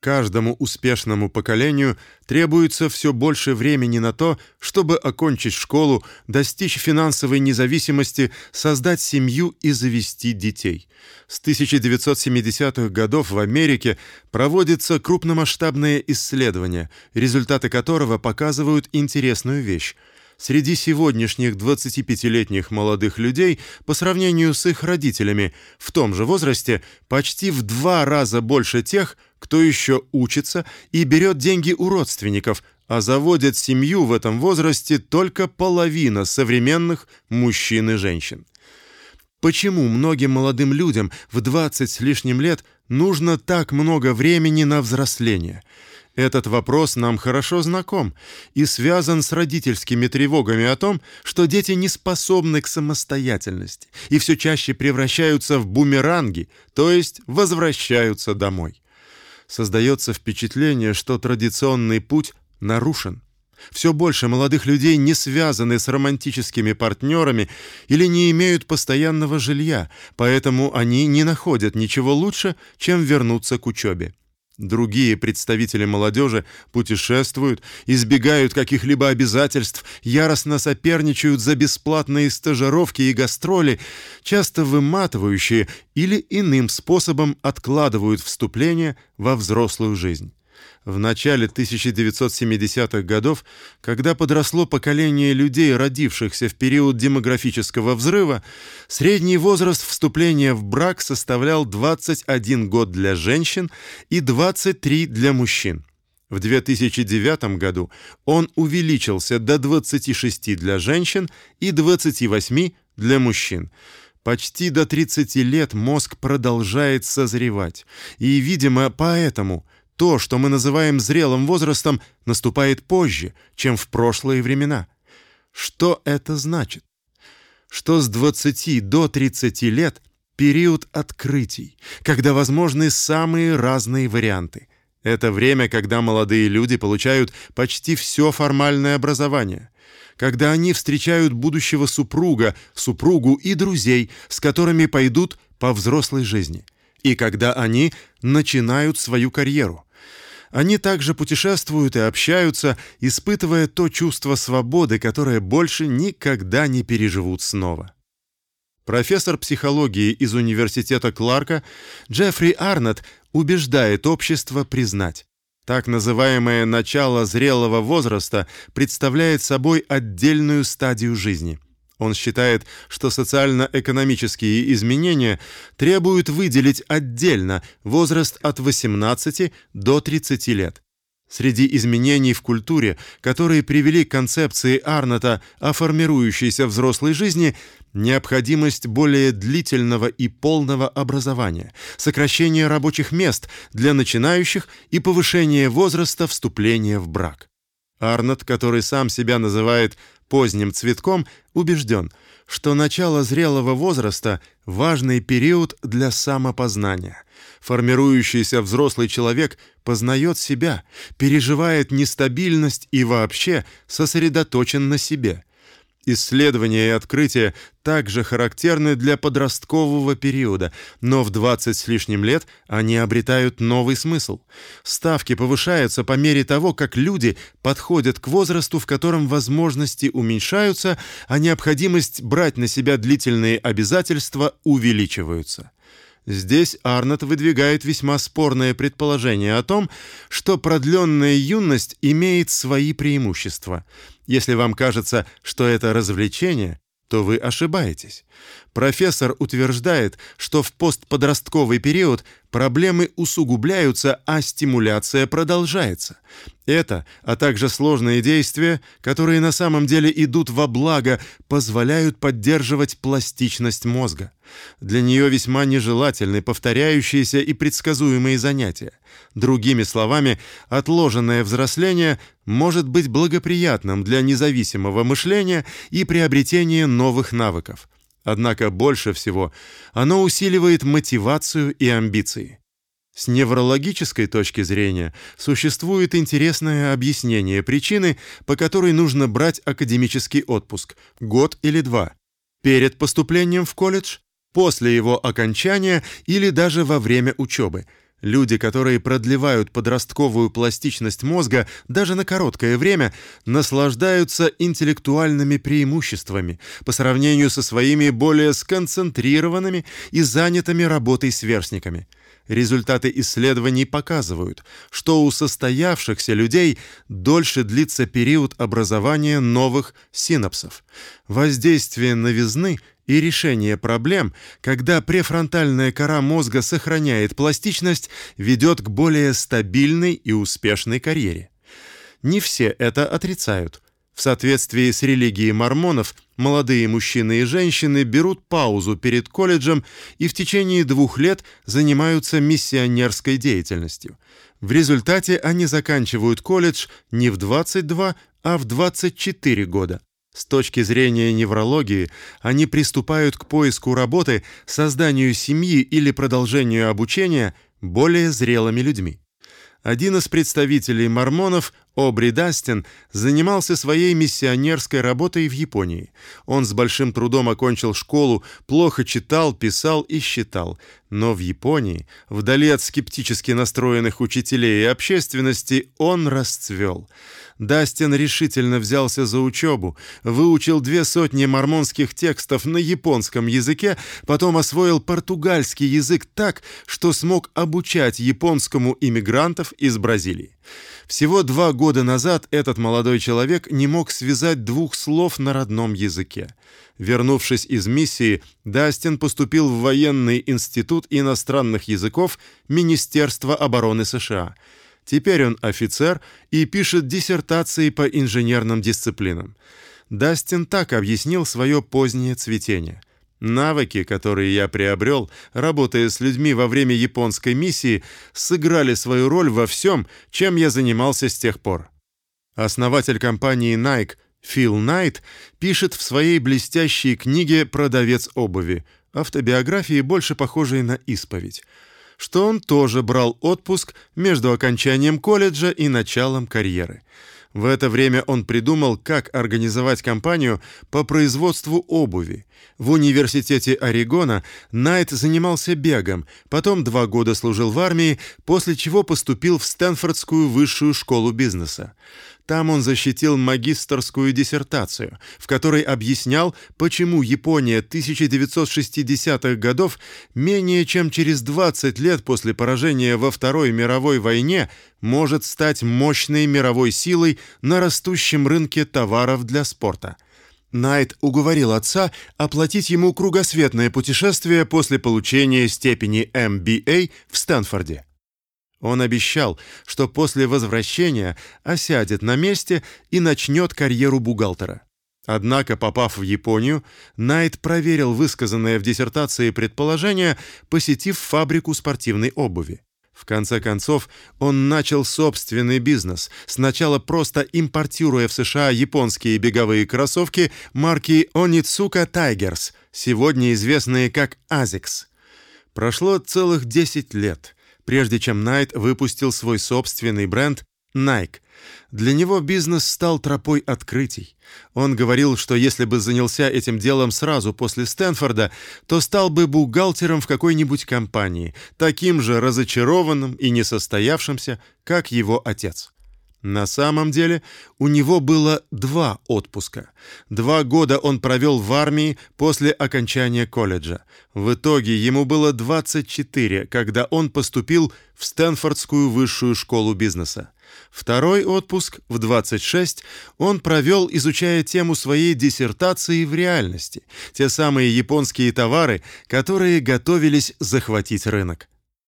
Каждому успешному поколению требуется все больше времени на то, чтобы окончить школу, достичь финансовой независимости, создать семью и завести детей. С 1970-х годов в Америке проводятся крупномасштабные исследования, результаты которого показывают интересную вещь. Среди сегодняшних 25-летних молодых людей по сравнению с их родителями в том же возрасте почти в два раза больше тех, кто еще учится и берет деньги у родственников, а заводит семью в этом возрасте только половина современных мужчин и женщин. Почему многим молодым людям в 20 с лишним лет нужно так много времени на взросление? Этот вопрос нам хорошо знаком и связан с родительскими тревогами о том, что дети не способны к самостоятельности и все чаще превращаются в бумеранги, то есть возвращаются домой. Создается впечатление, что традиционный путь нарушен. Все больше молодых людей не связаны с романтическими партнерами или не имеют постоянного жилья, поэтому они не находят ничего лучше, чем вернуться к учебе. Другие представители молодежи путешествуют, избегают каких-либо обязательств, яростно соперничают за бесплатные стажировки и гастроли, часто выматывающие или иным способом откладывают вступление во взрослую жизнь в начале 1970-х годов, когда подросло поколение людей, родившихся в период демографического взрыва, средний возраст вступления в брак составлял 21 год для женщин и 23 для мужчин. В 2009 году он увеличился до 26 для женщин и 28 для мужчин. Почти до 30 лет мозг продолжает созревать, и, видимо, поэтому – то, что мы называем зрелым возрастом, наступает позже, чем в прошлые времена. Что это значит? Что с 20 до 30 лет период открытий, когда возможны самые разные варианты. Это время, когда молодые люди получают почти все формальное образование, когда они встречают будущего супруга, супругу и друзей, с которыми пойдут по взрослой жизни, и когда они начинают свою карьеру. Они также путешествуют и общаются, испытывая то чувство свободы, которое больше никогда не переживут снова. Профессор психологии из университета Кларка Джеффри Арнотт убеждает общество признать, так называемое начало зрелого возраста представляет собой отдельную стадию жизни – он считает, что социально-экономические изменения требуют выделить отдельно возраст от 18 до 30 лет. Среди изменений в культуре, которые привели к концепции Арнота о формирующейся взрослой жизни, необходимость более длительного и полного образования, сокращение рабочих мест для начинающих и повышение возраста вступления в брак. Арнот, который сам себя называет поздним цветком, убежден, что начало зрелого возраста важный период для самопознания. Формирующийся взрослый человек познает себя, переживает нестабильность и вообще сосредоточен на себе. Исследования и открытия также характерны для подросткового периода, но в 20 с лишним лет они обретают новый смысл. Ставки повышаются по мере того, как люди подходят к возрасту, в котором возможности уменьшаются, а необходимость брать на себя длительные обязательства увеличиваются. Здесь Арнольд выдвигает весьма спорное предположение о том, что продленная юность имеет свои преимущества. Если вам кажется, что это развлечение, то вы ошибаетесь. Профессор утверждает, что в постподростковый период проблемы усугубляются, а стимуляция продолжается. Это, а также сложные действия, которые на самом деле идут во благо, позволяют поддерживать пластичность мозга. Для нее весьма нежелательны повторяющиеся и предсказуемые занятия. Другими словами, отложенное взросление может быть благоприятным для независимого мышления и приобретения новых навыков. Однако больше всего оно усиливает мотивацию и амбиции. С неврологической точки зрения существует интересное объяснение причины, по которой нужно брать академический отпуск год или два перед поступлением в колледж, после его окончания или даже во время учебы. Люди, которые продлевают подростковую пластичность мозга даже на короткое время, наслаждаются интеллектуальными преимуществами по сравнению со своими более сконцентрированными и занятыми работой сверстниками. Результаты исследований показывают, что у состоявшихся людей дольше длится период образования новых синапсов. Воздействие новизны и решение проблем, когда префронтальная кора мозга сохраняет пластичность, ведет к более стабильной и успешной карьере. Не все это отрицают. В соответствии с религией мормонов, молодые мужчины и женщины берут паузу перед колледжем и в течение двух лет занимаются миссионерской деятельностью. В результате они заканчивают колледж не в 22, а в 24 года. С точки зрения неврологии, они приступают к поиску работы, созданию семьи или продолжению обучения более зрелыми людьми. Один из представителей мормонов, Обри Дастин, занимался своей миссионерской работой в Японии. Он с большим трудом окончил школу, плохо читал, писал и считал. Но в Японии, вдали от скептически настроенных учителей и общественности, он расцвел. Дастин решительно взялся за учебу, выучил две сотни мормонских текстов на японском языке, потом освоил португальский язык так, что смог обучать японскому иммигрантов из Бразилии. Всего два года назад этот молодой человек не мог связать двух слов на родном языке. Вернувшись из миссии, Дастин поступил в военный институт иностранных языков Министерства обороны США – Теперь он офицер и пишет диссертации по инженерным дисциплинам. Дастин так объяснил свое позднее цветение. Навыки, которые я приобрел, работая с людьми во время японской миссии, сыграли свою роль во всем, чем я занимался с тех пор. Основатель компании Nike Фил Найт пишет в своей блестящей книге Продавец обуви, автобиографии, больше похожей на исповедь что он тоже брал отпуск между окончанием колледжа и началом карьеры. В это время он придумал, как организовать компанию по производству обуви. В университете Орегона Найт занимался бегом, потом два года служил в армии, после чего поступил в Стэнфордскую высшую школу бизнеса. Там он защитил магистерскую диссертацию, в которой объяснял, почему Япония 1960-х годов менее чем через 20 лет после поражения во Второй мировой войне может стать мощной мировой силой на растущем рынке товаров для спорта. Найт уговорил отца оплатить ему кругосветное путешествие после получения степени MBA в Стэнфорде. Он обещал, что после возвращения осядет на месте и начнет карьеру бухгалтера. Однако, попав в Японию, Найт проверил высказанное в диссертации предположение, посетив фабрику спортивной обуви. В конце концов, он начал собственный бизнес, сначала просто импортируя в США японские беговые кроссовки марки Onitsuka Tigers, сегодня известные как Asics. Прошло целых 10 лет прежде чем Найт выпустил свой собственный бренд Nike. Для него бизнес стал тропой открытий. Он говорил, что если бы занялся этим делом сразу после Стэнфорда, то стал бы бухгалтером в какой-нибудь компании, таким же разочарованным и несостоявшимся, как его отец. На самом деле у него было два отпуска. Два года он провел в армии после окончания колледжа. В итоге ему было 24, когда он поступил в Стэнфордскую высшую школу бизнеса. Второй отпуск в 26 он провел, изучая тему своей диссертации в реальности, те самые японские товары, которые готовились захватить рынок.